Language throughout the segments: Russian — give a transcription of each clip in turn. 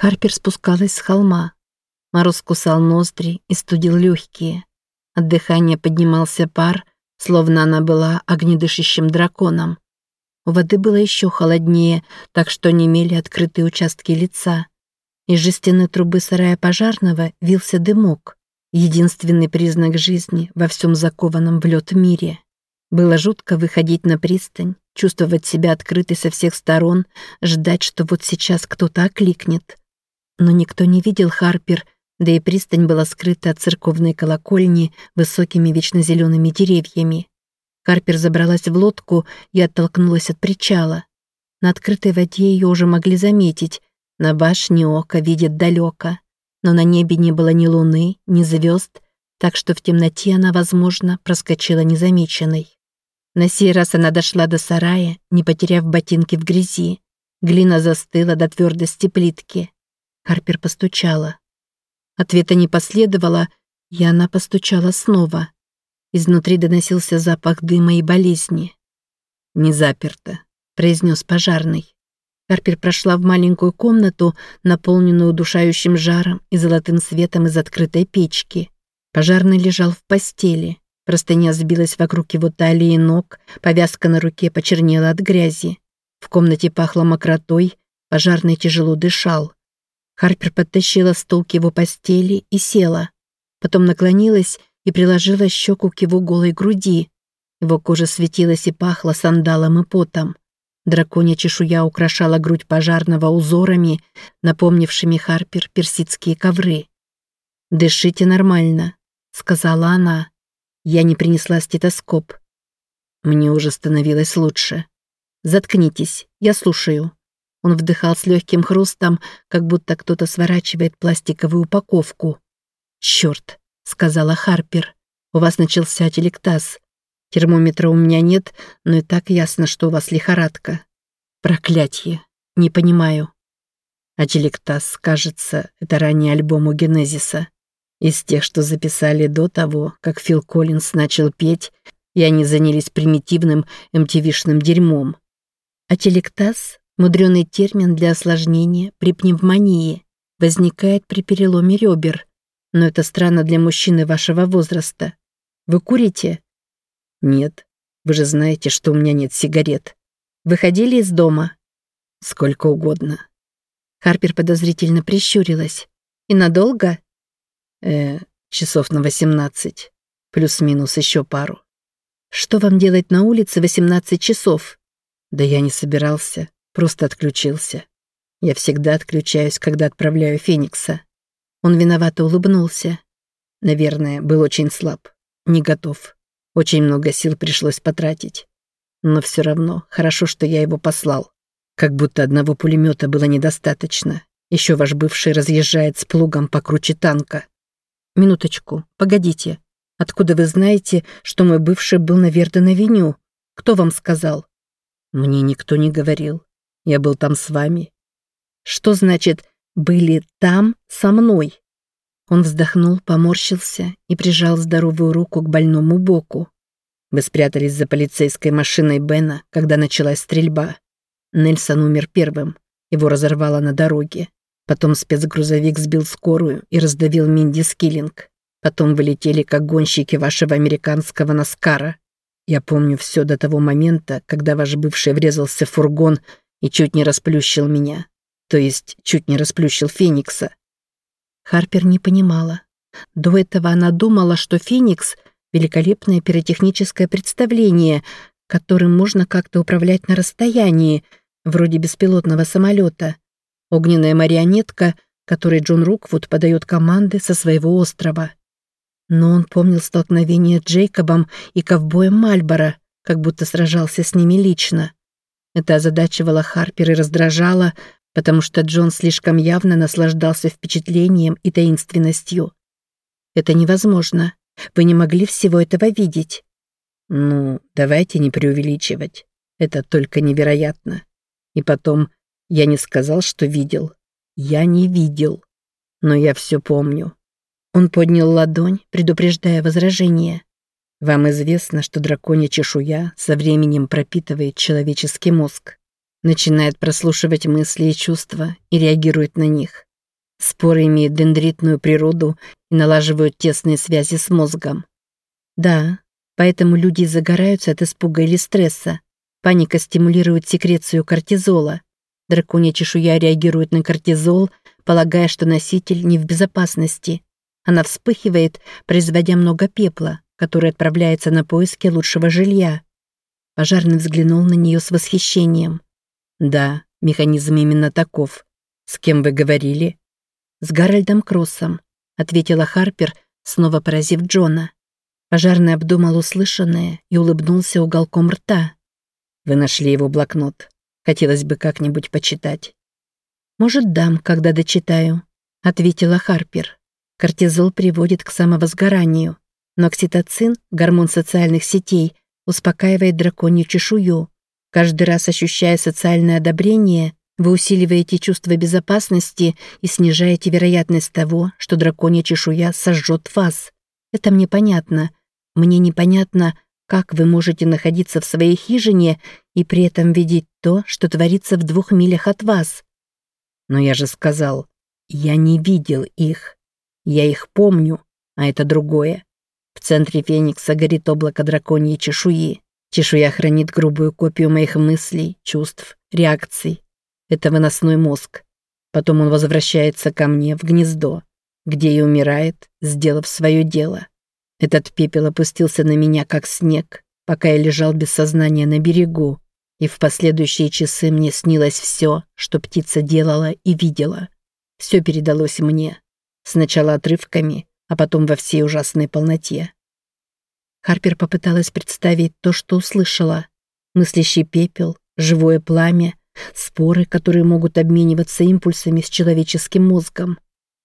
Харпер спускалась с холма. Мороз кусал ноздри и студил легкие. От дыхания поднимался пар, словно она была огнедышащим драконом. У воды было еще холоднее, так что немели открытые участки лица. Из жестяной трубы сарая пожарного вился дымок, единственный признак жизни во всем закованном в лед мире. Было жутко выходить на пристань, чувствовать себя открытой со всех сторон, ждать, что вот сейчас кто-то окликнет. Но никто не видел Харпер, да и пристань была скрыта от церковной колокольни высокими вечно зелеными деревьями. Харпер забралась в лодку и оттолкнулась от причала. На открытой воде ее уже могли заметить. На башне ока видят далеко. Но на небе не было ни луны, ни звезд, так что в темноте она, возможно, проскочила незамеченной. На сей раз она дошла до сарая, не потеряв ботинки в грязи. Глина застыла до твердости плитки. Харпер постучала. Ответа не последовало, и она постучала снова. Изнутри доносился запах дыма и болезни. «Не заперто», — произнес пожарный. Харпер прошла в маленькую комнату, наполненную удушающим жаром и золотым светом из открытой печки. Пожарный лежал в постели. Простыня сбилась вокруг его талии и ног, повязка на руке почернела от грязи. В комнате пахло мокротой, пожарный тяжело дышал. Харпер подтащила стол к его постели и села. Потом наклонилась и приложила щеку к его голой груди. Его кожа светилась и пахла сандалом и потом. Драконья чешуя украшала грудь пожарного узорами, напомнившими Харпер персидские ковры. «Дышите нормально», — сказала она. Я не принесла стетоскоп. Мне уже становилось лучше. «Заткнитесь, я слушаю». Он вдыхал с легким хрустом, как будто кто-то сворачивает пластиковую упаковку. «Черт», — сказала Харпер, — «у вас начался телектаз. Термометра у меня нет, но и так ясно, что у вас лихорадка. Проклятье. Не понимаю». А телектаз, кажется, это ранний альбом у Генезиса. Из тех, что записали до того, как Фил Коллинз начал петь, и они занялись примитивным MTV-шным дерьмом. А телектаз – мудреный термин для осложнения при пневмонии, возникает при переломе ребер. Но это странно для мужчины вашего возраста. Вы курите? Нет. Вы же знаете, что у меня нет сигарет. Выходили из дома? Сколько угодно. Харпер подозрительно прищурилась. И надолго? Э, часов на 18. Плюс-минус еще пару. Что вам делать на улице 18 часов? Да я не собирался, просто отключился. Я всегда отключаюсь, когда отправляю Феникса. Он виновато улыбнулся. Наверное, был очень слаб, не готов. Очень много сил пришлось потратить. Но все равно хорошо, что я его послал. Как будто одного пулемета было недостаточно. Еще ваш бывший разъезжает с плугом покруче танка. Минуточку, погодите. Откуда вы знаете, что мой бывший был на Верден-авеню? Кто вам сказал? Мне никто не говорил. Я был там с вами. Что значит «были там со мной»? Он вздохнул, поморщился и прижал здоровую руку к больному боку. Вы спрятались за полицейской машиной Бена, когда началась стрельба. Нельсон умер первым. Его разорвало на дороге. Потом спецгрузовик сбил скорую и раздавил Минди Скиллинг. Потом вылетели как гонщики вашего американского Наскара. Я помню все до того момента, когда ваш бывший врезался в фургон и чуть не расплющил меня. То есть чуть не расплющил Феникса. Харпер не понимала. До этого она думала, что Феникс — великолепное пиротехническое представление, которым можно как-то управлять на расстоянии, вроде беспилотного самолета — Огненная марионетка, которой Джон Руквуд подает команды со своего острова. Но он помнил столкновение с Джейкобом и ковбоем Мальборо, как будто сражался с ними лично. Это озадачивало Харпер и раздражало, потому что Джон слишком явно наслаждался впечатлением и таинственностью. «Это невозможно. Вы не могли всего этого видеть». «Ну, давайте не преувеличивать. Это только невероятно. И потом, я не сказал, что видел. Я не видел. Но я все помню. Он поднял ладонь, предупреждая возражение. Вам известно, что драконья чешуя со временем пропитывает человеческий мозг, начинает прослушивать мысли и чувства и реагирует на них. Споры имеют дендритную природу и налаживают тесные связи с мозгом. Да, поэтому люди загораются от испуга или стресса. Паника стимулирует секрецию кортизола. Драконья чешуя реагирует на кортизол, полагая, что носитель не в безопасности. Она вспыхивает, производя много пепла, который отправляется на поиски лучшего жилья. Пожарный взглянул на нее с восхищением. «Да, механизм именно таков. С кем вы говорили?» «С Гарольдом Кроссом», — ответила Харпер, снова поразив Джона. Пожарный обдумал услышанное и улыбнулся уголком рта. «Вы нашли его блокнот. Хотелось бы как-нибудь почитать». «Может, дам, когда дочитаю», — ответила Харпер. Кортизол приводит к самовозгоранию, но окситоцин, гормон социальных сетей, успокаивает драконью чешую. Каждый раз ощущая социальное одобрение, вы усиливаете чувство безопасности и снижаете вероятность того, что драконья чешуя сожжет вас. Это мне понятно. Мне непонятно, как вы можете находиться в своей хижине и при этом видеть то, что творится в двух милях от вас. Но я же сказал, я не видел их. Я их помню, а это другое. В центре Феникса горит облако драконьей чешуи. Чешуя хранит грубую копию моих мыслей, чувств, реакций. Это выносной мозг. Потом он возвращается ко мне в гнездо, где и умирает, сделав свое дело. Этот пепел опустился на меня, как снег, пока я лежал без сознания на берегу, и в последующие часы мне снилось все, что птица делала и видела. Все передалось мне. Сначала отрывками, а потом во всей ужасной полноте. Харпер попыталась представить то, что услышала. Мыслящий пепел, живое пламя, споры, которые могут обмениваться импульсами с человеческим мозгом.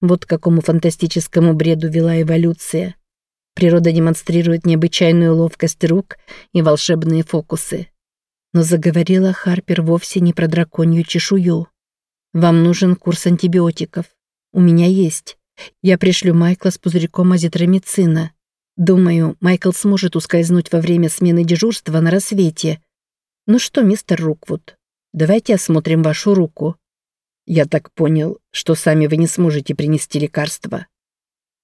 Вот к какому фантастическому бреду вела эволюция. Природа демонстрирует необычайную ловкость рук и волшебные фокусы. Но заговорила Харпер вовсе не про драконью чешую. «Вам нужен курс антибиотиков. У меня есть. Я пришлю Майкла с пузырьком азитромицина. Думаю, Майкл сможет ускользнуть во время смены дежурства на рассвете. Ну что, мистер Руквуд, давайте осмотрим вашу руку. Я так понял, что сами вы не сможете принести лекарство.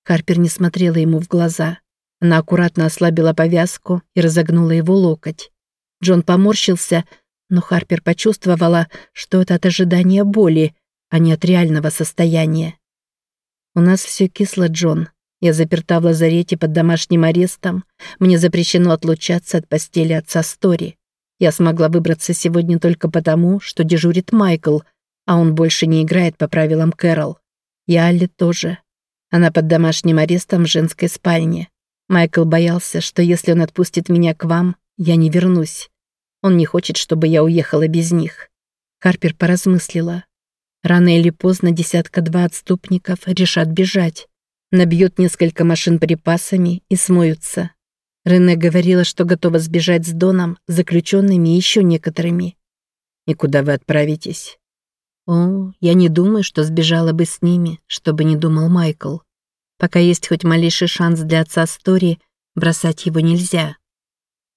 Харпер не смотрела ему в глаза. Она аккуратно ослабила повязку и разогнула его локоть. Джон поморщился, но Харпер почувствовала, что это от ожидания боли, а не от реального состояния. «У нас все кисло, Джон. Я заперта в лазарете под домашним арестом. Мне запрещено отлучаться от постели отца Стори. Я смогла выбраться сегодня только потому, что дежурит Майкл, а он больше не играет по правилам Кэрол. И Алли тоже. Она под домашним арестом в женской спальне. Майкл боялся, что если он отпустит меня к вам, я не вернусь. Он не хочет, чтобы я уехала без них. Харпер поразмыслила. Рано или поздно десятка-два отступников решат бежать. Набьют несколько машин припасами и смоются. Рене говорила, что готова сбежать с Доном, заключенными и еще некоторыми. «И куда вы отправитесь?» «О, я не думаю, что сбежала бы с ними, чтобы не думал Майкл. Пока есть хоть малейший шанс для отца Стори, бросать его нельзя».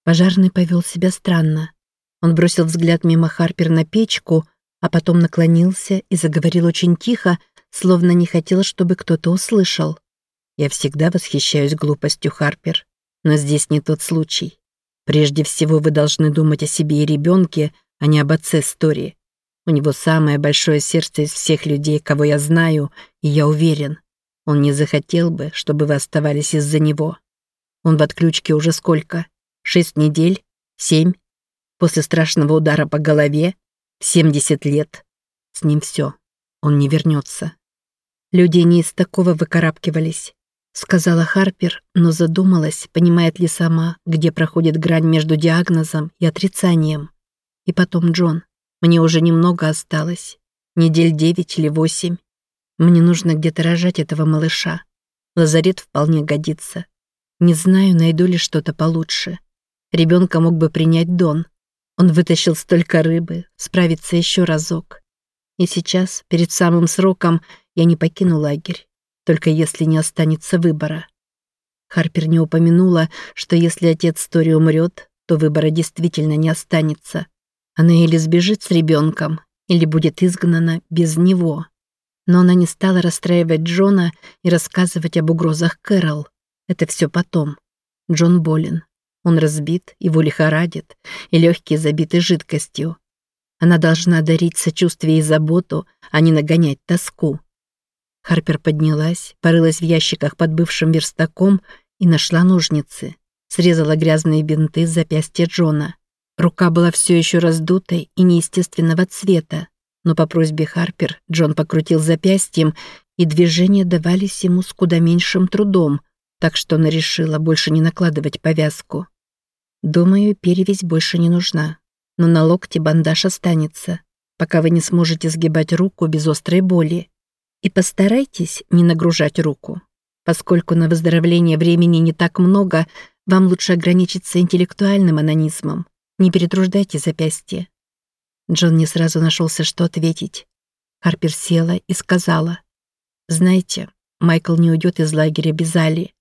Пожарный повел себя странно. Он бросил взгляд мимо Харпер на печку, а потом наклонился и заговорил очень тихо, словно не хотел, чтобы кто-то услышал. «Я всегда восхищаюсь глупостью, Харпер, но здесь не тот случай. Прежде всего вы должны думать о себе и ребенке, а не об отце Стори. У него самое большое сердце из всех людей, кого я знаю, и я уверен, он не захотел бы, чтобы вы оставались из-за него. Он в отключке уже сколько? Шесть недель? Семь? После страшного удара по голове 70 лет. С ним все. Он не вернется. Люди не из такого выкарабкивались, сказала Харпер, но задумалась, понимает ли сама, где проходит грань между диагнозом и отрицанием. И потом Джон. Мне уже немного осталось. Недель девять или восемь. Мне нужно где-то рожать этого малыша. Лазарет вполне годится. Не знаю, найду ли что-то получше. Ребенка мог бы принять Дон, он вытащил столько рыбы, справится еще разок. И сейчас, перед самым сроком, я не покину лагерь, только если не останется выбора. Харпер не упомянула, что если отец Тори умрет, то выбора действительно не останется. Она или сбежит с ребенком, или будет изгнана без него. Но она не стала расстраивать Джона и рассказывать об угрозах Кэрол. Это все потом. Джон болен. Он разбит, его лихорадит, и легкие забиты жидкостью. Она должна дарить сочувствие и заботу, а не нагонять тоску. Харпер поднялась, порылась в ящиках под бывшим верстаком и нашла ножницы. Срезала грязные бинты с запястья Джона. Рука была все еще раздутой и неестественного цвета, но по просьбе Харпер Джон покрутил запястьем, и движения давались ему с куда меньшим трудом, так что она решила больше не накладывать повязку. Думаю, перевязь больше не нужна, но на локте бандаж останется, пока вы не сможете сгибать руку без острой боли. И постарайтесь не нагружать руку. Поскольку на выздоровление времени не так много, вам лучше ограничиться интеллектуальным анонизмом. Не перетруждайте запястье. Джон не сразу нашелся, что ответить. Харпер села и сказала. «Знаете, Майкл не уйдет из лагеря без Али.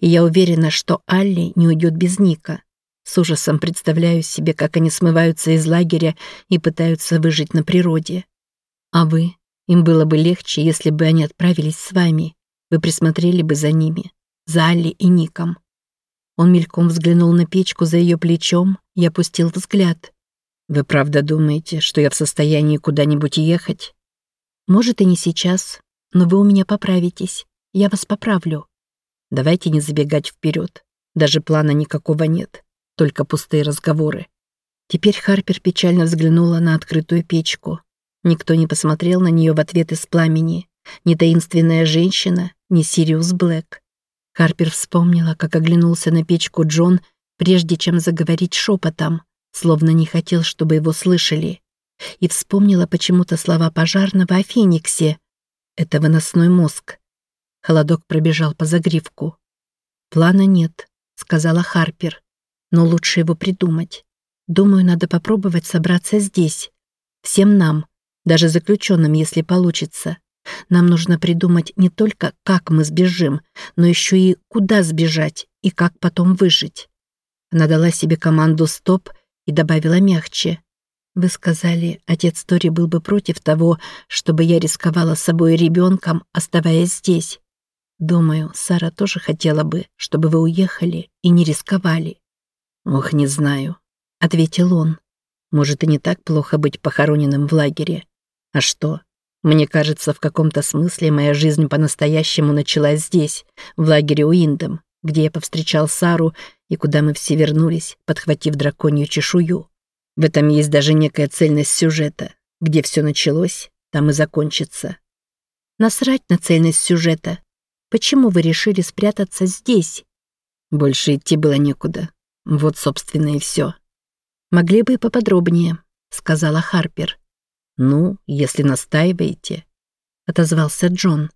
И я уверена, что Алли не уйдет без Ника. С ужасом представляю себе, как они смываются из лагеря и пытаются выжить на природе. А вы? Им было бы легче, если бы они отправились с вами. Вы присмотрели бы за ними, за Алли и Ником. Он мельком взглянул на печку за ее плечом и опустил взгляд. «Вы правда думаете, что я в состоянии куда-нибудь ехать?» «Может, и не сейчас, но вы у меня поправитесь. Я вас поправлю». «Давайте не забегать вперед. Даже плана никакого нет, только пустые разговоры». Теперь Харпер печально взглянула на открытую печку. Никто не посмотрел на нее в ответ из пламени. Ни таинственная женщина, ни Сириус Блэк. Харпер вспомнила, как оглянулся на печку Джон, прежде чем заговорить шепотом, словно не хотел, чтобы его слышали. И вспомнила почему-то слова пожарного о Фениксе. Это выносной мозг. Холодок пробежал по загривку. «Плана нет», — сказала Харпер. «Но лучше его придумать. Думаю, надо попробовать собраться здесь. Всем нам, даже заключенным, если получится. Нам нужно придумать не только, как мы сбежим, но еще и куда сбежать и как потом выжить. Она дала себе команду «стоп» и добавила мягче. «Вы сказали, отец Тори был бы против того, чтобы я рисковала собой и ребенком, оставаясь здесь. Думаю, Сара тоже хотела бы, чтобы вы уехали и не рисковали». «Ох, не знаю», — ответил он. «Может, и не так плохо быть похороненным в лагере. А что, мне кажется, в каком-то смысле моя жизнь по-настоящему началась здесь, в лагере Уиндом, где я повстречал Сару и куда мы все вернулись, подхватив драконью чешую. В этом есть даже некая цельность сюжета. Где все началось, там и закончится. Насрать на цельность сюжета. Почему вы решили спрятаться здесь? Больше идти было некуда. Вот, собственно, и все. Могли бы и поподробнее, сказала Харпер. «Ну, если настаиваете», — отозвался Джон.